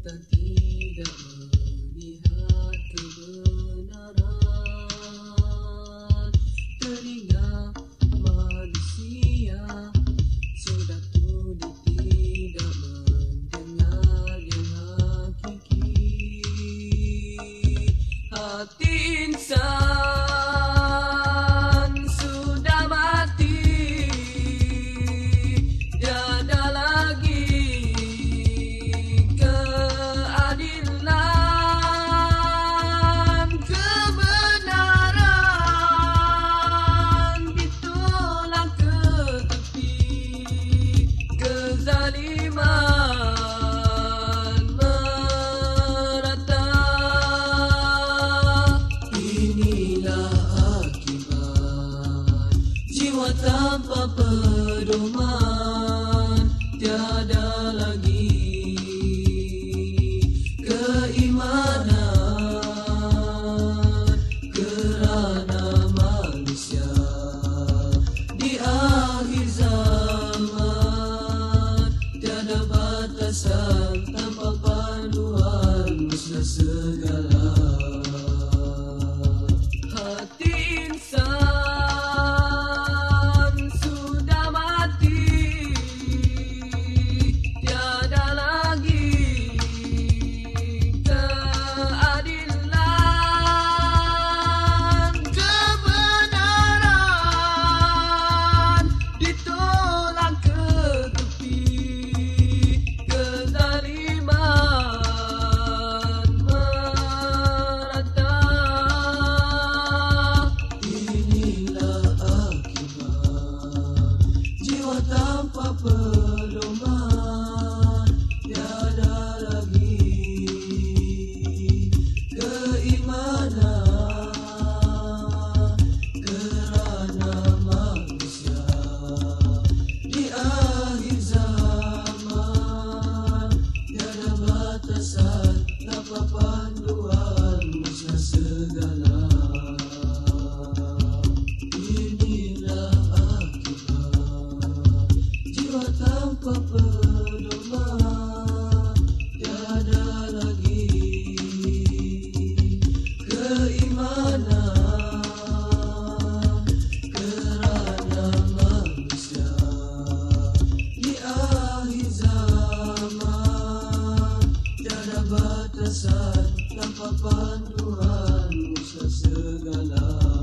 kita tidak melihat kebenaran Telinga manusia sudah tuli tidak mendengar yang hakiki. Hati insan Zaliman merata. Inilah akibat jiwa Tanpa pedoman. Tiada lagi love. tanpa bantuanmu segala.